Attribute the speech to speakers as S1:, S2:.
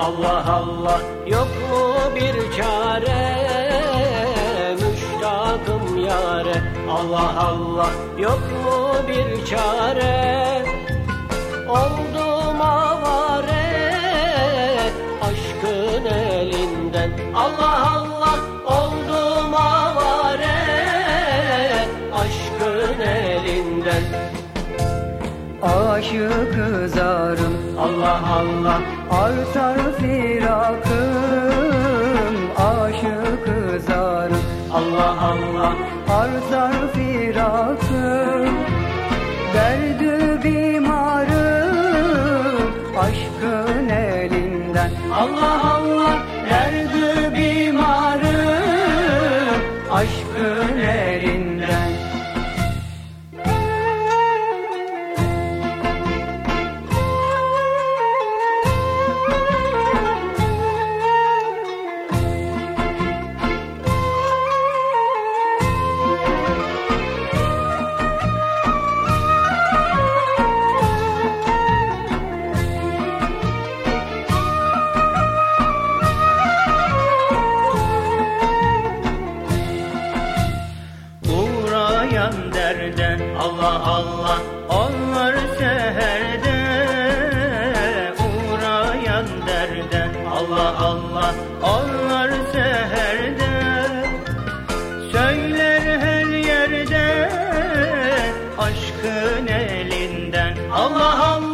S1: Allah Allah yok mu bir çare? Müştakım yare Allah Allah yok mu bir çare? Oldum avare aşkın elinden Allah
S2: Aşık zarım
S1: Allah Allah.
S2: Artar firakım Aşık zarım
S1: Allah Allah.
S2: Artar firakım
S1: olmayan derde Allah Allah onlar seherde. Uğrayan derde Allah Allah onlar seherde. Söyler her yerde aşkın elinden Allah Allah.